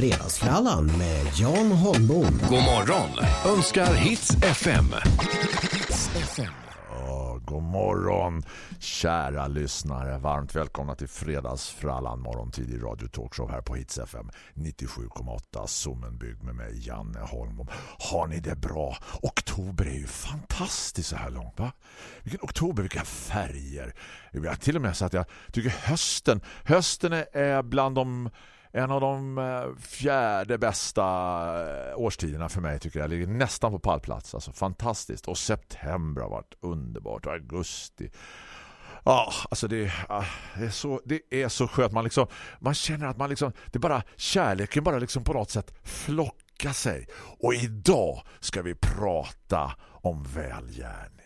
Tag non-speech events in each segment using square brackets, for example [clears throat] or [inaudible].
Fredagsfrallan med Jan Holmbom. God morgon önskar Hits FM. Hits FM. Oh, god morgon kära lyssnare. Varmt välkomna till Fredagsfrallan morgontid i Radio Talkshow här på Hits FM 97,8 Sommenbygg med mig Janne Holmbom. Har ni det bra? Oktober är ju fantastiskt så här långt va? Vilken oktober, vilka färger. Jag till och med så att jag tycker hösten hösten är bland de en av de eh, fjärde bästa eh, årstiderna för mig tycker jag. Ligger nästan på pallplats. Alltså fantastiskt. Och september har varit underbart. Och augusti. Ja, alltså det, ah, det, är så, det är så skönt. Man, liksom, man känner att man liksom, det bara, kärleken bara liksom på något sätt flockar sig. Och idag ska vi prata om välgärning.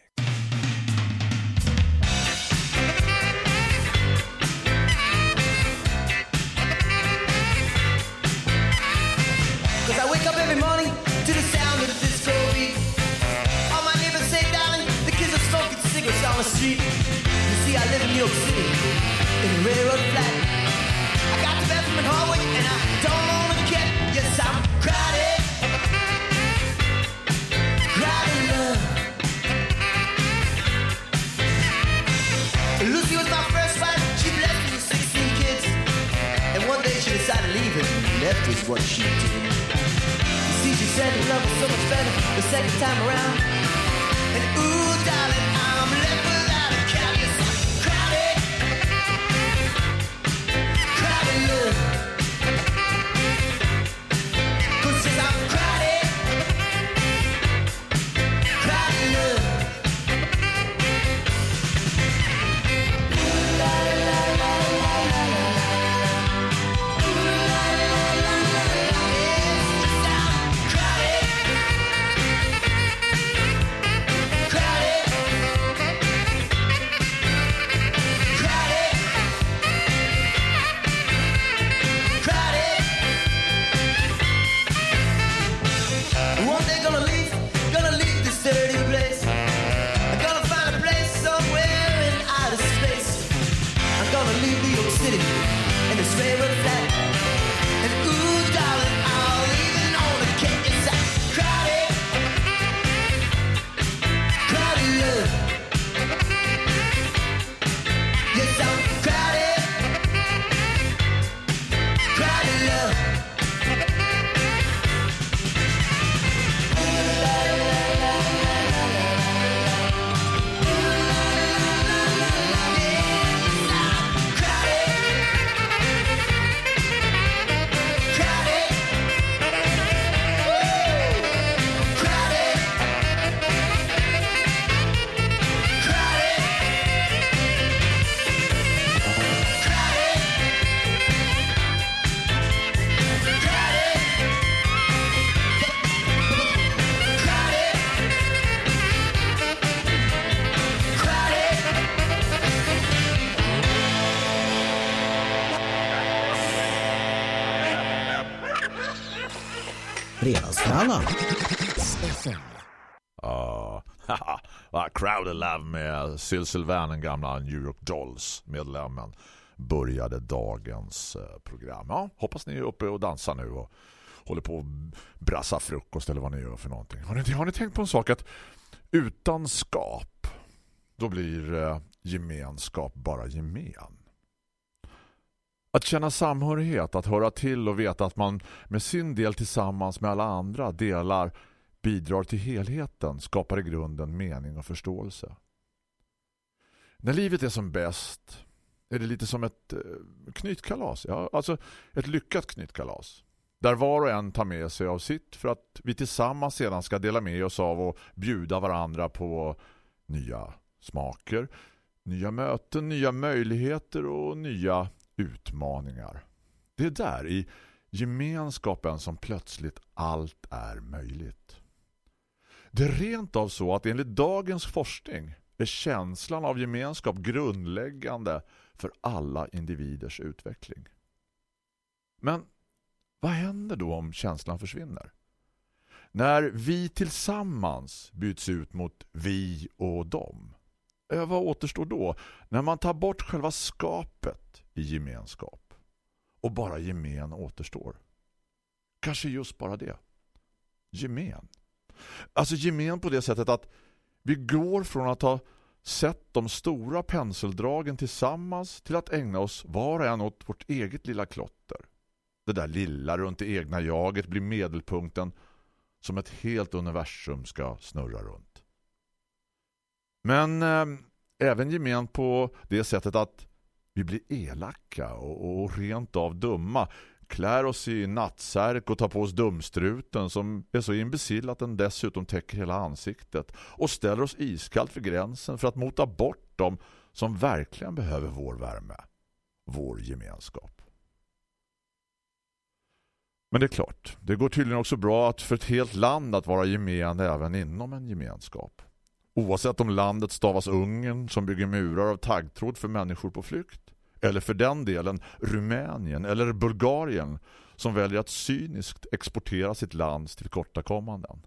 Left is what she did. You See, she said love was so much better the second time around. And ooh, darling, Love the Love med Syl Sylvain, den gamla New York Dolls-medlemmen, började dagens eh, program. Ja, hoppas ni är uppe och dansar nu och håller på att brassa frukost eller vad ni gör för någonting. Har ni, har ni tänkt på en sak att utan skap då blir eh, gemenskap bara gemen? Att känna samhörighet, att höra till och veta att man med sin del tillsammans med alla andra delar bidrar till helheten skapar i grunden mening och förståelse. När livet är som bäst är det lite som ett eh, knytkalas. Ja, alltså ett lyckat knytkalas. Där var och en tar med sig av sitt för att vi tillsammans sedan ska dela med oss av och bjuda varandra på nya smaker, nya möten, nya möjligheter och nya utmaningar. Det är där i gemenskapen som plötsligt allt är möjligt. Det är rent av så att enligt dagens forskning är känslan av gemenskap grundläggande för alla individers utveckling. Men vad händer då om känslan försvinner? När vi tillsammans byts ut mot vi och dem. Eh, vad återstår då? När man tar bort själva skapet i gemenskap och bara gemen återstår. kanske just bara det. Gemen. Alltså gemen på det sättet att vi går från att ha sett de stora penseldragen tillsammans till att ägna oss var och en åt vårt eget lilla klotter. Det där lilla runt det egna jaget blir medelpunkten som ett helt universum ska snurra runt. Men eh, även gemen på det sättet att vi blir elaka och, och rent av dumma. Klär oss i nattsärk och tar på oss dumstruten som är så imbecill att den dessutom täcker hela ansiktet och ställer oss iskallt för gränsen för att mota bort dem som verkligen behöver vår värme, vår gemenskap. Men det är klart, det går tydligen också bra att för ett helt land att vara gemen även inom en gemenskap. Oavsett om landet stavas Ungern som bygger murar av taggtråd för människor på flykt. Eller för den delen Rumänien eller Bulgarien som väljer att cyniskt exportera sitt lands tillkortakommanden.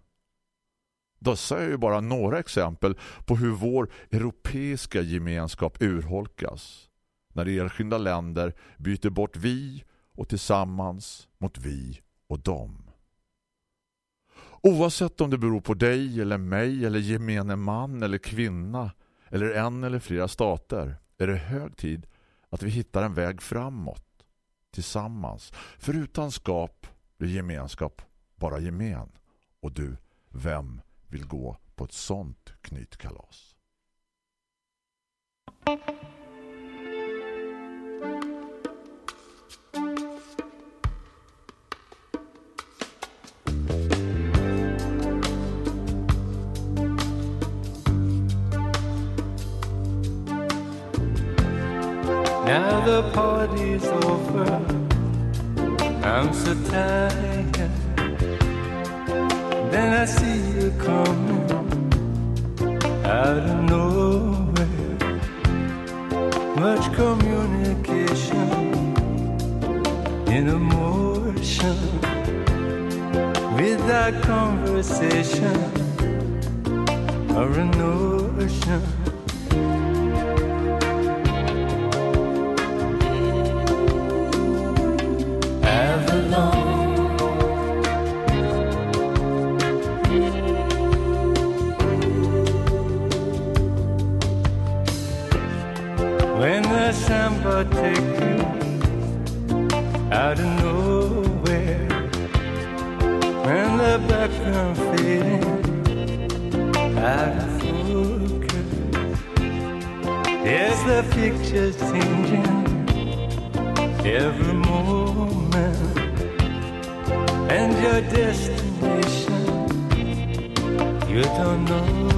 Dessa är ju bara några exempel på hur vår europeiska gemenskap urholkas när enskilda länder byter bort vi och tillsammans mot vi och dem. Oavsett om det beror på dig eller mig eller gemene man eller kvinna eller en eller flera stater är det hög tid att vi hittar en väg framåt tillsammans. För utan skap blir gemenskap bara gemen. Och du, vem vill gå på ett sånt knytkalas? Now the party's over. I'm so tired. Then I see you coming out of nowhere. Much communication in emotion without conversation or a notion. Yes, the picture changing every moment, and your destination you don't know.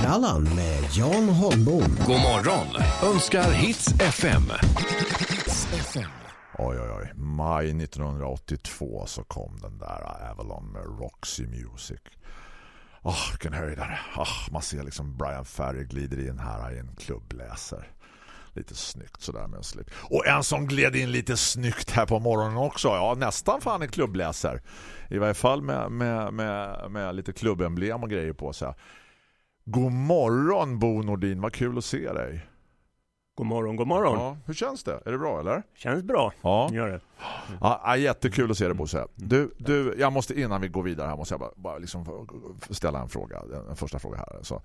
Fredagsfrallan med Jan Holmbom. God morgon önskar Hits FM. Oj, oj, oj. Maj 1982 så kom den där Avalon med Roxy Music. Åh, oh, vilken höjdare. Oh, man ser liksom Brian Ferry glider in här i en klubbläser. Lite snyggt sådär med en slip. Och en som gled in lite snyggt här på morgonen också. Ja, nästan fan en klubbläser. I varje fall med, med, med, med lite klubbemblem och grejer på sig. God morgon Bo Nordin, vad kul att se dig. God morgon, god morgon. Ja, hur känns det? Är det bra eller? Känns bra. Ja. Gör det. Ja, jättekul att se dig Bosse. Du, du, jag måste innan vi går vidare här måste jag bara, bara liksom ställa en fråga, en första fråga här. Så,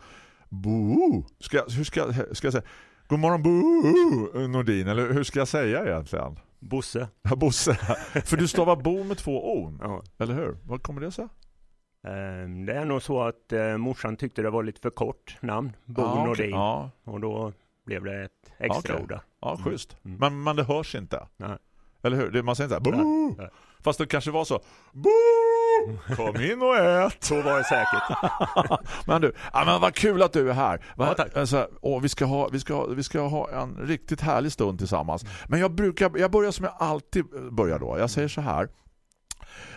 Bo, ska, hur ska, ska jag säga? God morgon Bo Nordin, eller hur ska jag säga egentligen? Bosse. Ja, Bosse. [laughs] För du stavar Bo med två O, Ja. eller hur? Vad kommer det sig? Ehm, Det är nog så att eh, morsan tyckte det var lite för kort namn. Bo Ja. Nordin. Ja, Och då blev det ett extra Okej. ord. ja schysst. Mm. Men, men det hörs inte. Nej. Eller hur? Man säger inte så här, Nej, Bo! nej. Fast det kanske var så, Bo! Kom in och ät! Så var det säkert. [laughs] men du, ja, men vad kul att du är här. Va, Ja, tack. Alltså, åh, vi, ska ha, vi, ska, ha- vi ska ha en riktigt härlig stund tillsammans. Men jag, brukar, jag börjar som jag alltid börjar då. Jag säger så här.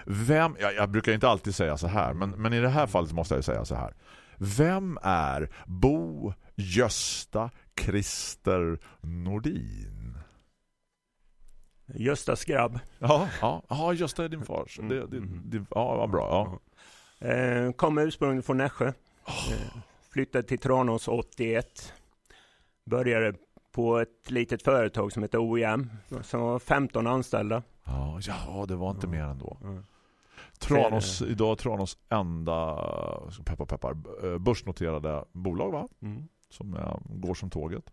Vem, jag, jag brukar inte alltid säga så här, men, men i det här fallet måste jag säga så här. Vem är Bo Gösta Christer Nordin? Göstas grabb. Ja, ja, ja Gösta är din far. Det, det, Mm. det, ja, vad bra. Ja. Eh, Kom ursprungligen från Nässjö. Eh, Flyttade till Tranås 81. Började på ett litet företag som heter OEM. Som var 15 anställda. Ja, ja, det var inte mer än då. Mm. Tranås, idag är Tranås enda peppar peppar eh, börsnoterade bolag va? Mm. Som eh, går som tåget.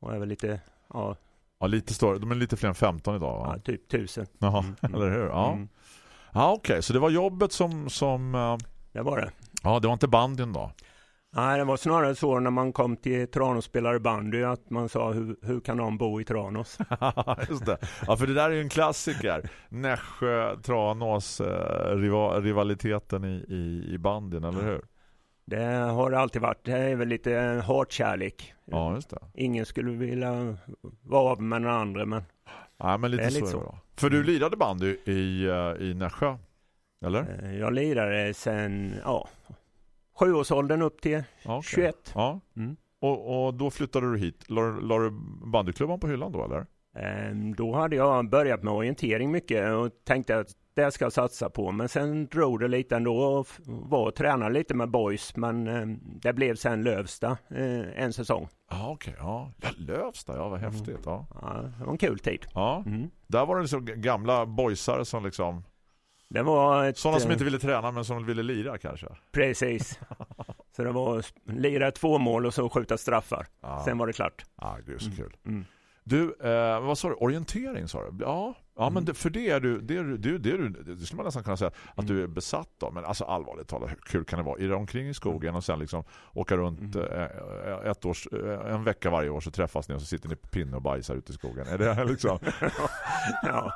Och är väl lite, ja, Ja, lite större. De är lite fler än 15 idag va? ja typ tusen. Jaha, Mm, [laughs] eller hur? Ja, Mm. ja okej. Så det var jobbet som... som eh, Det var det. ja, det var inte bandyn då. Nej, det var snarare så när man kom till Tranås spelade bandy att man sa hur, hur kan någon bo i Tranås? [laughs] Just det. Ja, för det där är ju en klassiker. Nässjö, Tranås, eh, riva, rivaliteten i, i, i bandyn, eller hur? Det har det alltid varit. Det är väl lite hatkärlek. Ja, just det. Ingen skulle vilja vara av med den andra, men Ja, men lite Det är så lite så. då. För du lirade bandy i, eh, i Nässjö, eller? eh, jag lirade sen ja, sjuårsåldern upp till okej. 21. Ja. Mm. Och, och då flyttade du hit. La, du bandyklubban på hyllan då, eller? Ehm, Då hade jag börjat med orientering mycket och tänkte att det ska jag satsa på. Men sen drog det lite ändå och var och tränade lite med boys. Men ehm, det blev sen Lövsta eh, en säsong. Ja, okej. Ja. ja, Lövsta, ja, vad häftigt. Ja. Ja, det var en kul tid. Ja. Mm. Där var det liksom gamla boysare som liksom... Det var ett, Sådana som eh, inte ville träna men som ville lira kanske. Precis. [laughs] Så det var lira två mål och så skjuta straffar. Ja, Sen var det klart. ja det är så kul. Mm. Du, eh, vad sa du? Orientering sa du? Ja, ja Mm. men det, för det är du, det, är du, det, är det, är det skulle man nästan kunna säga att Mm. du är besatt av. Men alltså allvarligt talat, hur kul kan det vara? Irra omkring i skogen och sen liksom åka runt Mm. eh, ett års, eh, en vecka varje år så träffas ni och så sitter ni på pinne och bajsar ute i skogen. Är det [laughs] liksom? [laughs] ja.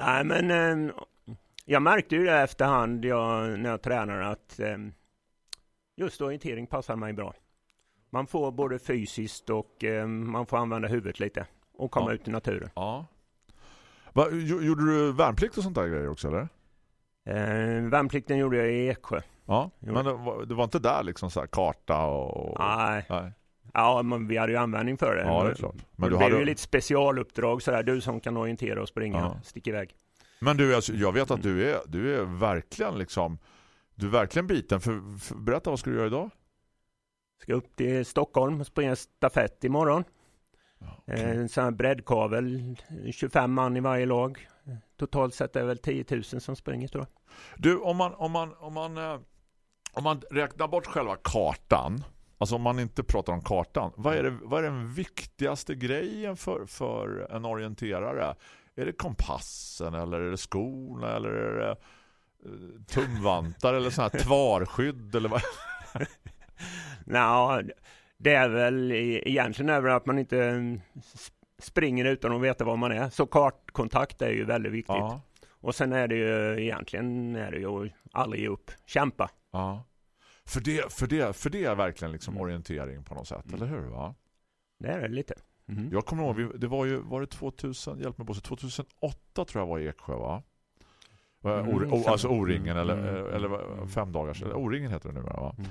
Nej, men eh, jag märkte ju det efterhand jag, när jag tränade att eh, just orientering passar mig bra. Man får både fysiskt och eh, man får använda huvudet lite och komma Ja. ut i naturen. Ja. Va, gjo- gjorde du värnplikt och sånt där grejer också eller? Eh, värnplikten gjorde jag i Eksjö. Ja, Jo. men det var, det var inte där liksom så karta och... Nej, Nej. ja, men vi hade ju användning för det. Ja, det är klart. Men Men du det blev hade... ju lite specialuppdrag sådär, du som kan orientera och springa, Ja. stick iväg. Men du, alltså, jag vet att du är, du är verkligen liksom... Du är verkligen biten. För, för, berätta, vad ska du göra idag? Ska upp till Stockholm och springa stafett imorgon. Eh, En sån här breddkavel, 25 man i varje lag. Totalt sett är det väl 10 000 som springer tror jag. Du, om man, om man, om man, eh, om man räknar bort själva kartan, alltså om man inte pratar om kartan, vad är, det, vad är den viktigaste grejen för, för en orienterare? Är det kompassen eller är det skorna eller är det eh, tumvantar eller sån här tvarskydd eller vad? [laughs] Nå, det är väl e- egentligen det att man inte mm, springer utan att veta var man är. Så kartkontakt är ju väldigt viktigt. Ja, Och sen är det ju egentligen är det ju att aldrig ge upp, kämpa. ja. För det, för det, för det är verkligen liksom Mm. orientering på något sätt, Mm. eller hur va? Det är det lite. Mhm. Jag kommer ihåg, det var ju var det 2000, hjälp mig på så 2008 tror jag var i Eksjö va? Eh, Mm, O- alltså O-ringen eller, Mm. eller vad- Mm. fem dagars, eller O-ringen heter det numera va? Mm.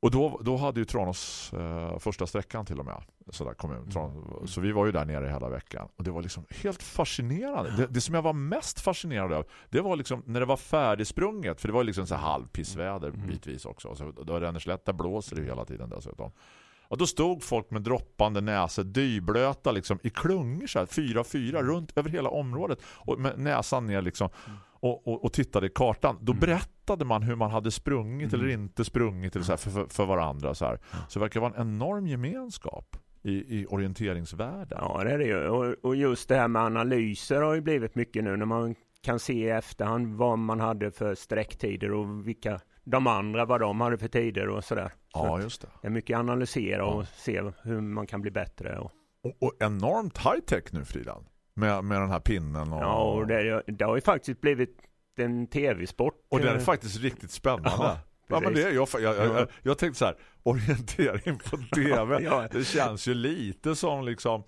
Och då, då hade ju Tranås eh, första sträckan till och med sådär kommun. Mm. Tran- Så vi var ju där nere hela veckan. Och det var liksom helt fascinerande. Det, det som jag var mest fascinerad av, det var liksom när det var färdigsprunget. För det var liksom så halvpissväder Mm. bitvis också. Så då Rännerslätt, där blåser det hela tiden dessutom. Och då stod folk med droppande näsor, dyblöta liksom i klungor så här, fyra, fyra Mm. runt över hela området. Och med näsan ner liksom och, och, och tittade i kartan. Då Mm. berättade man hur man hade sprungit Mm. eller inte sprungit eller så här, för, för, för varandra. Så, här. Ja. så det verkar vara en enorm gemenskap i, i orienteringsvärlden. Ja, det är det ju. Och, och just det här med analyser har ju blivit mycket nu när man kan se i efterhand vad man hade för sträcktider och vilka de andra, vad de hade för tider och sådär. Så Ja, just det. det är mycket analysera och Ja. se hur man kan bli bättre. Och, Och, och enormt high-tech nu, Fridan. Med, med den här pinnen. Och, ja, och det, det har ju faktiskt blivit en tv-sport. och är eh, faktiskt riktigt spännande. Ja, Ja, men det är, jag, jag, jag, Ja. jag, jag tänkte så här, orientering på [laughs] tv. Ja. Det känns ju lite som liksom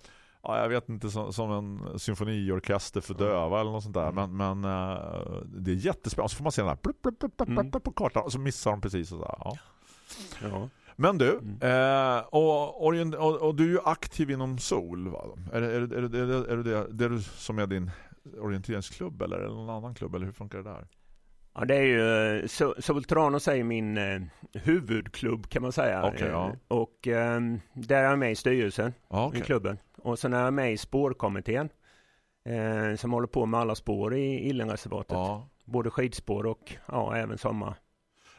Ja, jag vet inte, som, som en symfoniorkester för döva eller något sånt där. Men, men eh, det är jättespännande. Så får man se den här plupp, plupp, plupp, plupp, Mm. på kartan och så missar de precis. Och så där. Ja. ja. Men du, Mm. eh, och, och, och du är ju aktiv inom SOL. Va? Är, det, är, det, är, det, är, det, är det det, det är du som är din orienteringsklubb eller är det någon annan klubb? Eller hur funkar det där? Ja, det är ju eh, so- Soltranos är min eh, huvudklubb kan man säga. Okej, ja. Eh, Och eh, där är jag med i styrelsen Ja, i klubben. Och sen är jag med i spårkommittén eh, som håller på med alla spår i Illenreservatet. Ja. Både skidspår och ja, även sommar.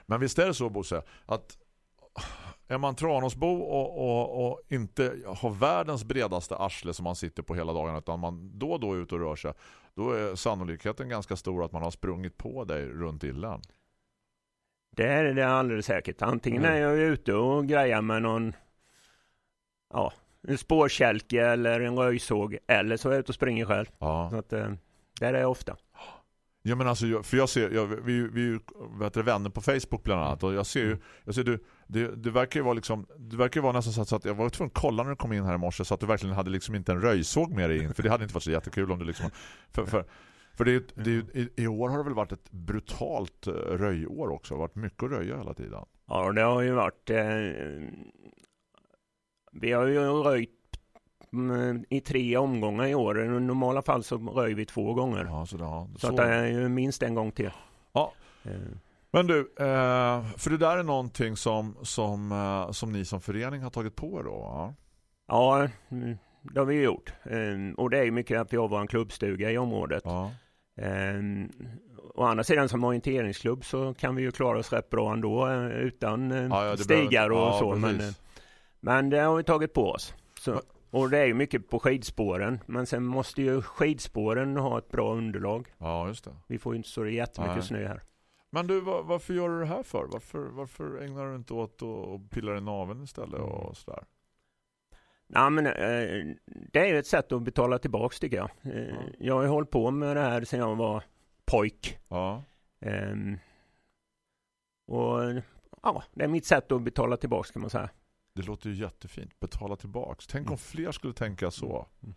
Men visst är det så Bosse att är man Tranåsbo och, och, och inte har världens bredaste arsle som man sitter på hela dagen utan man då och då är ute och rör sig då är sannolikheten ganska stor att man har sprungit på dig runt illan. Det är det alldeles säkert. Antingen Mm. är jag ute och grejar med någon ja, en spårkälke eller en röjsåg eller så är jag ute och springer själv. Ja. Så att, eh, där är jag ofta. Ja men alltså, jag, för jag ser, jag, vi, vi är ju vet du, vänner på Facebook bland annat. Och jag ser ju, jag ser du, det, det verkar ju vara liksom, det verkar ju vara nästan så att, jag var tvungen att kolla när du kom in här i morse så att du verkligen hade liksom inte en röjsåg med dig in, för det hade inte varit så jättekul om du liksom, för, för, för det är, det är, i, i år har det väl varit ett brutalt eh, röjår också, det har varit mycket att röja hela tiden. Ja, det har ju varit... Eh, vi har ju röjt i tre omgångar i år. I normala fall så röjer vi två gånger. Ja, så det, ja, Så att det är ju minst en gång till. Ja. Eh, Men du, eh, för det där är någonting som, som, eh, som ni som förening har tagit på er då, va? Ja, mm, det har vi gjort. Eh, Och det är mycket att vi har vår klubbstuga i området. Ja. Eh, Å andra sidan som orienteringsklubb så kan vi ju klara oss rätt bra ändå utan Ja, ja, stigar och ja, så. Men, precis. men det har vi tagit på oss. Så, och det är ju mycket på skidspåren. Men sen måste ju skidspåren ha ett bra underlag. ja, just det. Vi får ju inte så jättemycket Nej. snö här. Men du, va- varför gör du det här för? Varför, varför ägnar du inte åt att pilla i naveln istället Mm. och sådär? Ja, men, eh, det är ju ett sätt att betala tillbaks tycker jag. Eh, Jag har ju hållit på med det här sedan jag var pojk. Ja. Ehm, och ja, det är mitt sätt att betala tillbaks kan man säga. Det låter ju jättefint. Betala tillbaks. Tänk om Mm. fler skulle tänka så. Mm.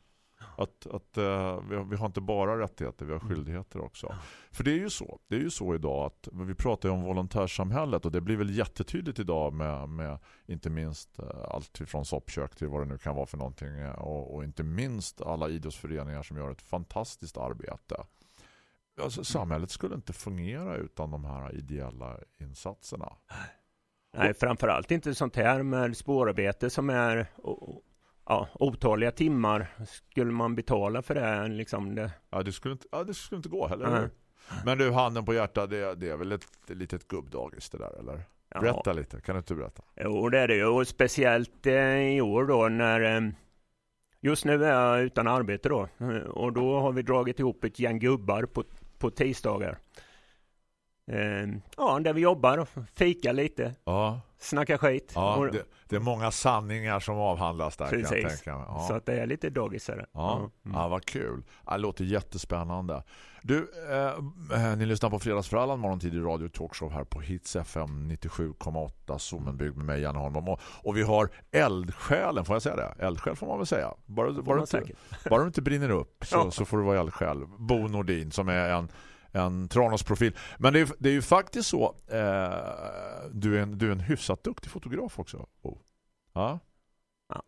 Att, att eh, vi, har, vi har inte bara rättigheter, vi har Mm. skyldigheter också. För det är ju så. Det är ju så idag att vi pratar ju om volontärsamhället och det blir väl jättetydligt idag med, med inte minst eh, allt från soppkök till vad det nu kan vara för någonting eh, och, och inte minst alla idrottsföreningar som gör ett fantastiskt arbete. Alltså, samhället skulle inte fungera utan de här ideella insatserna. Nej, framförallt inte sånt här med spårarbete som är ja, otaliga timmar. Skulle man betala för det? Liksom det Ja, det skulle inte, ja, det skulle inte gå heller. Hur? Men du, handen på hjärtat, det, det är väl ett litet gubbdagis det där, eller? ja, Berätta lite, kan du inte berätta? Jo, det är det ju. Och speciellt eh, i år då när eh, Just nu är jag utan arbete då. Eh, Och då har vi dragit ihop ett gäng gubbar på, på tisdagar. Eh, ja, där vi jobbar och fikar lite, Ja, snackar skit. ja det, det är många sanningar som avhandlas där Precis. Ja. Så att det är lite daggisare. Ja, Mm. ja vad kul. Det låter jättespännande. Du, eh, eh, ni lyssnar på Fredagsfrallan morgontid i radio talkshow här på Hits FM 97,8 Sommenbygd med mig Janne Holm. Och, och vi har eldsjälen, får jag säga det? Eldsjäl får man väl säga. Bara, bara, du inte, bara du inte brinner upp så, [laughs] så får du vara eldsjäl. Bo Nordin som är en en Tranås-profil. Men det är, det är ju faktiskt så eh, du, är en, du är en hyfsat duktig fotograf också. Oh. Ja. Ja.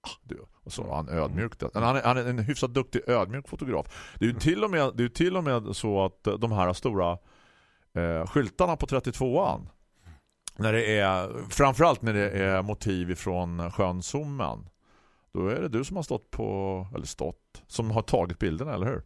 Ah, Du, och så han ödmjuk. Men Han är, han är en hyfsat duktig ödmjuk fotograf. Det är ju till och med, det är till och med så att eh, de här stora eh, skyltarna på 32an när det är, framförallt när det är motiv från sjön Sommen då är det du som har stått på, eller stått, som har tagit bilderna, eller hur?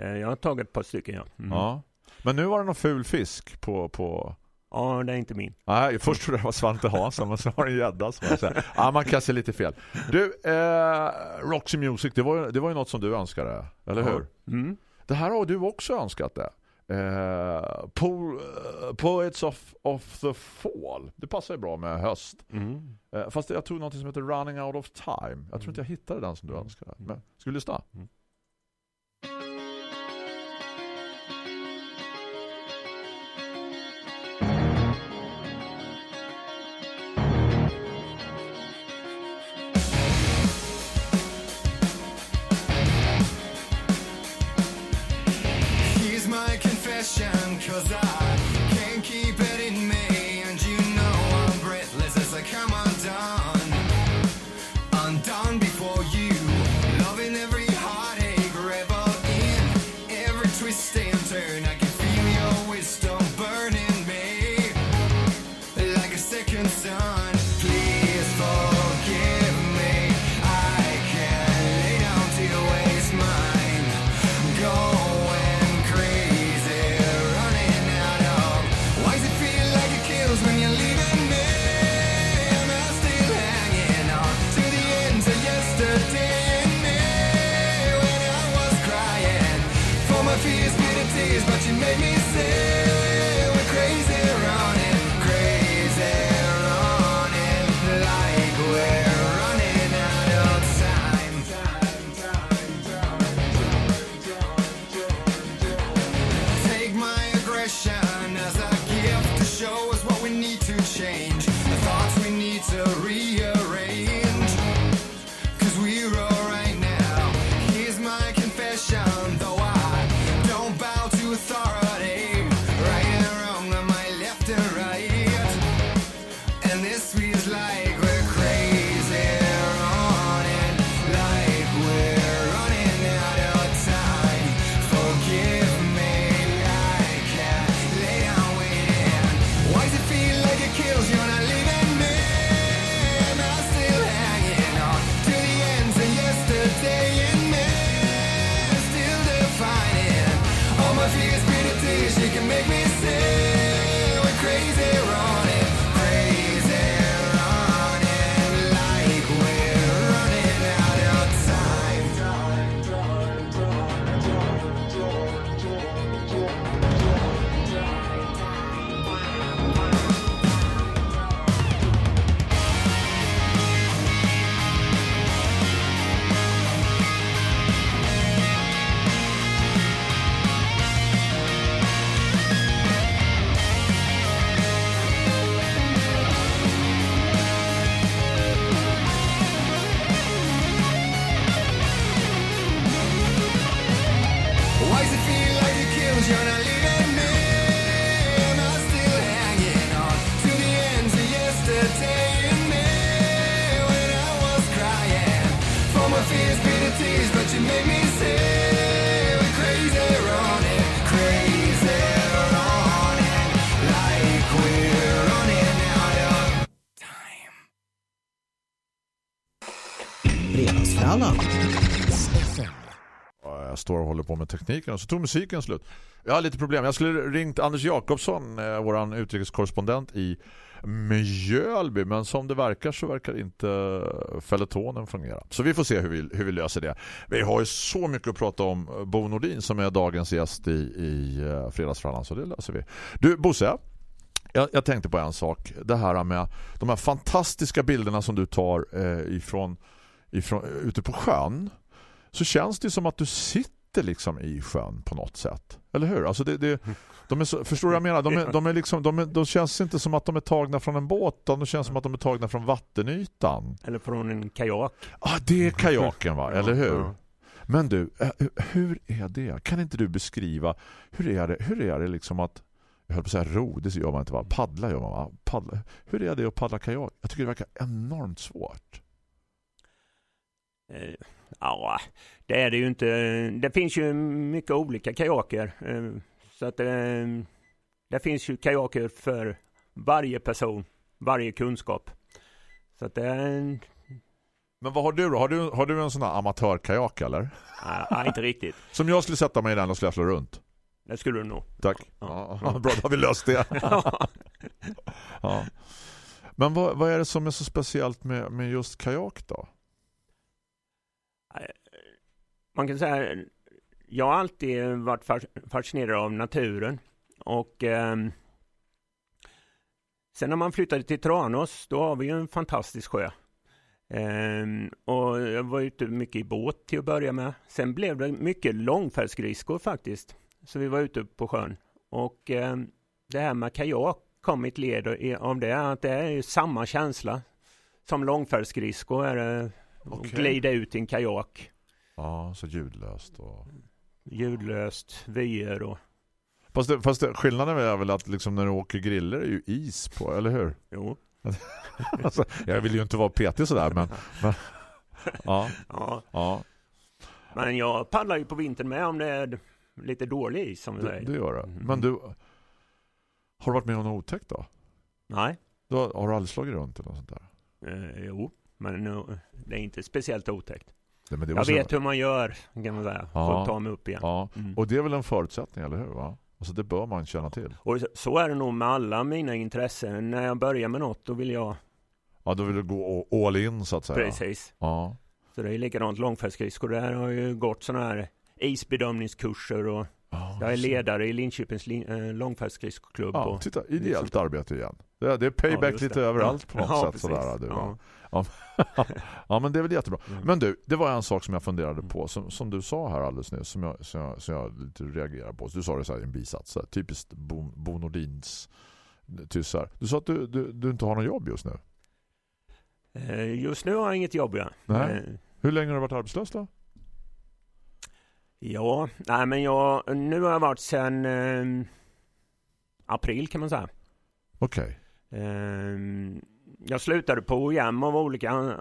Eh, Jag har tagit ett par stycken, ja. Mm. Ja. Men nu var det någon ful fisk på, på... Ja, det är inte min. Nej, först trodde jag det var Svante Hansson men så var det en gädda som jag säger. Ja, man kan se lite fel. Du, eh, Roxy Music, det var, ju- det var ju något som du önskade, eller hur? Mm. Det här har du också önskat det. Eh, po eh, Poets of, of the Fall. Det passar ju bra med höst. Mm. Eh, fast jag tog något som heter Running Out of Time. Jag tror inte jag hittade den som du önskade. Men, ska vi lyssna? Mm. Håller på med tekniken och så tog musiken slut. Jag har lite problem. Jag skulle ringt Anders Jakobsson, eh, vår utrikeskorrespondent i Mjölby. Men som det verkar så verkar inte fälletonen fungera. Så vi får se hur vi, hur vi löser det. Vi har ju så mycket att prata om eh, Bo Nordin som är dagens gäst i, i eh, Fredagsfrallan. Så det löser vi. Du, Bosse, jag, jag tänkte på en sak. Det här med de här fantastiska bilderna som du tar eh, ifrån, ifrån, ute på sjön. Så känns det som att du sitter liksom i sjön på något sätt. Eller hur? Alltså det, det, de är så, förstår du vad jag menar? De, är, de, är liksom, de, är, de känns inte som att de är tagna från en båt. De känns som att de är tagna från vattenytan. Eller från en kajak. Ja, ah, det är kajaken va? Eller hur? Men du, eh, hur är det? Kan inte du beskriva hur är det, hur är det liksom att jag höll på att säga ro, det gör man inte va? Paddla gör man va? Paddla. Hur är det att paddla kajak? Jag tycker det verkar enormt svårt. Eh, Ja, det är det ju inte. Det finns ju mycket olika kajaker. eh, Så att eh, det finns ju kajaker för varje person, varje kunskap. Så att det är... Men vad har du då? Har du, har du en sån här amatörkajak eller? Nej, inte riktigt. [laughs] Som jag skulle sätta mig i den och slå runt. Det skulle du nog. Tack. Ja. Ja, [laughs] bra, då har vi löst det. [laughs] ja. Men vad, vad är det som är så speciellt med, med just kajak då? Man kan säga, jag har alltid varit fascinerad av naturen. Och eh, sen när man flyttade till Tranås, då har vi ju en fantastisk sjö. Ehm, och jag var ute mycket i båt till att börja med. Sen blev det mycket långfärdsskridskor faktiskt. Så vi var ute på sjön. Och ehm, det här med kajak kom ett led av det, att det är ju samma känsla som långfärdsskridskor är det att Okej. glida ut i en kajak. Ja, så ljudlöst. Och... Ljudlöst, vyer och... Fast, det, fast det, skillnaden är väl att liksom när du åker griller är ju is på, eller hur? Jo. [laughs] Alltså, jag vill ju inte vara petig sådär, men, men [laughs] ja, Ja, ja men jag paddlar ju på vintern med om det är lite dålig is som det, säger. det gör det. Mm. Men du, har du varit med om något otäckt då? Nej, Du har, har du aldrig slagit runt eller något sånt där? eh, jo, men eh, det är inte speciellt otäckt. Nej, men det Jag vet hur man gör, kan man säga, för Ja. att ta mig upp igen. Ja, Mm. och det är väl en förutsättning, eller hur? Va? Alltså det bör man känna till. Och så- så är det nog med alla mina intressen. När jag börjar med något, då vill jag... Ja, då vill du gå all in så att säga. Precis. Ja. Så det är likadant långfärdsskridskor. Där har ju gått sådana här isbedömningskurser och Ja, jag är så- ledare i Linköpings lin- eh, långfärdsskridskoklubb. Ja, och- titta, ideellt arbete igen. Det är, det är payback Ja, lite det. överallt på något Ja, sätt. precis. Sådär, du, Ja. [laughs] Ja, men det är väl jättebra. Mm. Men du, det var en sak som jag funderade på som, som du sa här alldeles nyss som jag, som jag, som jag lite reagerar på. Du sa det så här i en bisats, här, typiskt Bo, Bo Nordins tyssar. Du sa att du, du, du inte har något jobb just nu. Eh, Just nu har jag inget jobb, ja. Nej. Eh, Hur länge har du varit arbetslös då? Ja, nej men jag, nu har jag varit sedan eh, april kan man säga. Okej. Eh, jag slutade på OEM av olika an,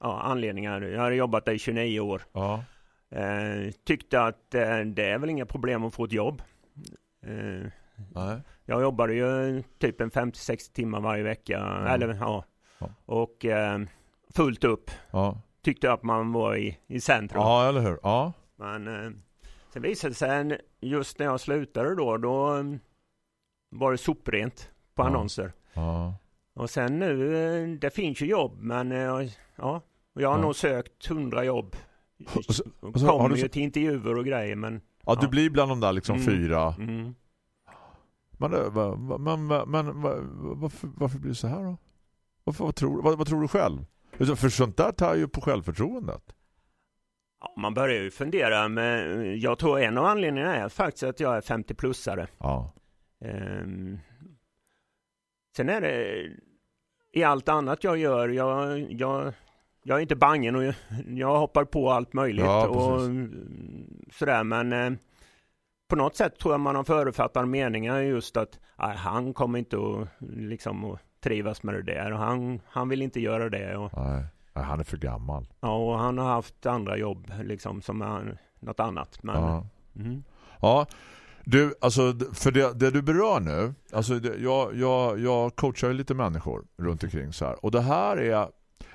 ja, anledningar. Jag hade jobbat där i 29 år. Ja. Eh, tyckte att eh, det är väl inga problem att få ett jobb. Eh, Nej. jag jobbade ju typ en 50-60 timmar varje vecka. Eller, ja. Ja. Och eh, fullt upp. Ja. Tyckte att man var i, i centrum. ja, eller hur? Ja. Men eh, sen visade det sig, just när jag slutade då, då eh, var det soprent på annonser. Ja. Och sen nu, eh, det finns ju jobb, men eh, ja, jag har Ja. nog sökt hundra jobb. Och så- Och så kommer du ju så- till intervjuer och grejer, men Ja, du Ja. blir bland de där liksom Mm. fyra. mm, Men, eh, men, men, men va- varför, varför blir det så här då? Varför, vad, tror, vad, vad tror du själv? Alltså, För sånt där tar ju på självförtroendet. ja, man börjar ju fundera, men jag tror en av anledningarna är faktiskt att jag är 50-plussare. Ja. Ehm, sen är det i allt annat jag gör, jag, jag, jag är inte bangen och jag, jag hoppar på allt möjligt Ja, och sådär men eh, på något sätt tror jag man har förutfattade meningar just att nej, han kommer inte att liksom trivas med det där och han, han vill inte göra det och, Nej. Nej, han är för gammal. ja, och han har haft andra jobb liksom som är något annat men Ja. mm, ja. Du, alltså för det, det du berör nu, alltså det, jag, jag, jag coachar ju lite människor runt omkring så här. Och det här är,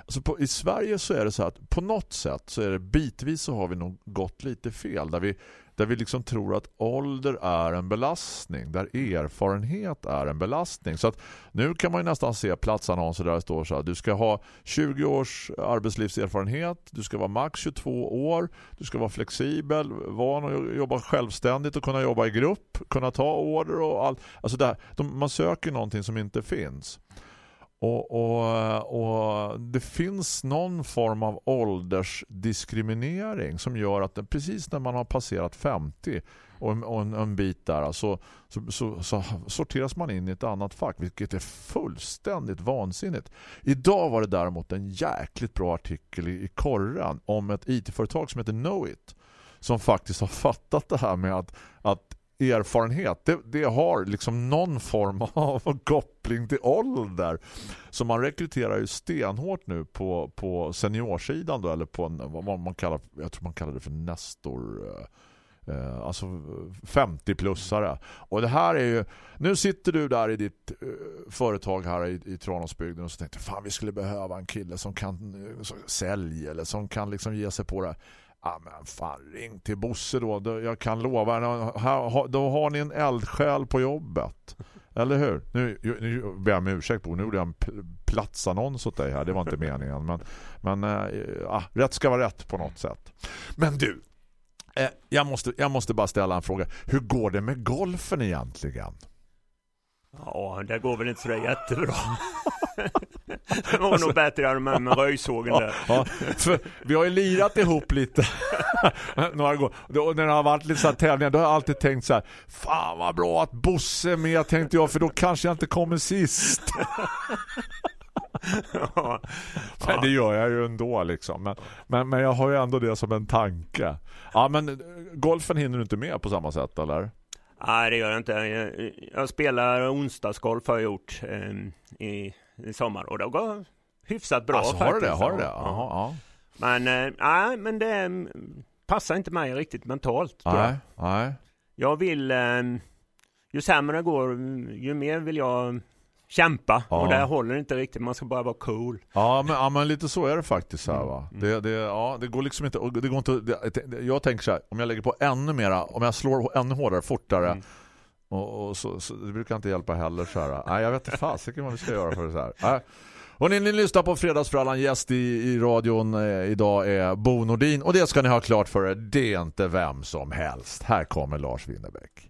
alltså på, i Sverige så är det så att på något sätt så är det bitvis så har vi nog gått lite fel där vi, där vi liksom tror att ålder är en belastning, där erfarenhet är en belastning. Så att nu kan man ju nästan se platsannonser där det står så här, du ska ha 20 års arbetslivserfarenhet, du ska vara max 22 år, du ska vara flexibel, van att jobba självständigt och kunna jobba i grupp, kunna ta order och allt. Alltså där, de, man söker någonting som inte finns. Och, och, och, det finns någon form av åldersdiskriminering som gör att precis när man har passerat 50 och en, och en, en bit där så, så, så, så, sorteras man in i ett annat fack vilket är fullständigt vansinnigt. Idag var det däremot en jäkligt bra artikel i, i Korran om ett IT-företag som heter Knowit som faktiskt har [laughs] fattat det här med att, att erfarenhet det, det, har liksom någon form [laughs] av koppling till ålder. Så man rekryterar ju stenhårt nu på, på seniorsidan då, eller på en, vad man kallar jag tror man kallar det för Nestor eh, eh alltså 50-plussare och det här är ju nu sitter du där i ditt eh, företag här i, i Tranåsbygden och så tänkte fan vi skulle behöva en kille som kan eh, sälja eller som kan liksom ge sig på det Ja men fan, ring till Bosse då. Jag kan lova, då har ni en eldsjäl på jobbet. Eller hur? Nu, nu ber jag om ursäkt på. Nu gjorde jag en platsannons åt dig här. Det var inte meningen. Men, men äh, rätt ska vara rätt på något sätt. Men du, äh, jag, måste, jag måste bara ställa en fråga. Hur går det med golfen egentligen? Ja, det går väl inte så jättebra. [laughs] det var nog bättre med, med röjsågen där. Ja, för vi har ju lirat ihop lite [laughs] några gånger. Och när det har varit lite så här tävlingar, då har jag alltid tänkt så här, fan vad bra att Bosse är med, tänkte jag, för då kanske jag inte kommer sist. [laughs] ja. Men det gör jag ju ändå liksom. Men, men, men jag har ju ändå det som en tanke. Ja, men golfen hinner du inte med på samma sätt, eller? Nej, det gör jag inte. Jag, jag spelar onsdagsgolf har jag gjort eh, i, i, sommar och det går hyfsat bra alltså. Har du det? Har du det? Aha, ja. Men, eh, men det mm, passar inte mig riktigt mentalt. Nej, nej. Jag vill, eh, ju sämre det går, ju mer vill jag kämpa ja. och det håller inte riktigt, man ska bara vara cool. Ja men, ja, men lite så är det faktiskt här va. Mm. Det, det, ja, det går liksom inte, det går inte det, jag tänker så här, om jag lägger på ännu mera, om jag slår ännu hårdare, fortare mm. och, och så, så, det brukar inte hjälpa heller så här. Nej, jag vet inte fasiken vad vi ska göra för det så här. Nej. Och ni, ni lyssnar på Fredagsfrallan gäst i, i radion eh, idag är Bo Nordin och det ska ni ha klart för er, det är inte vem som helst. Här kommer Lars Winnerbäck.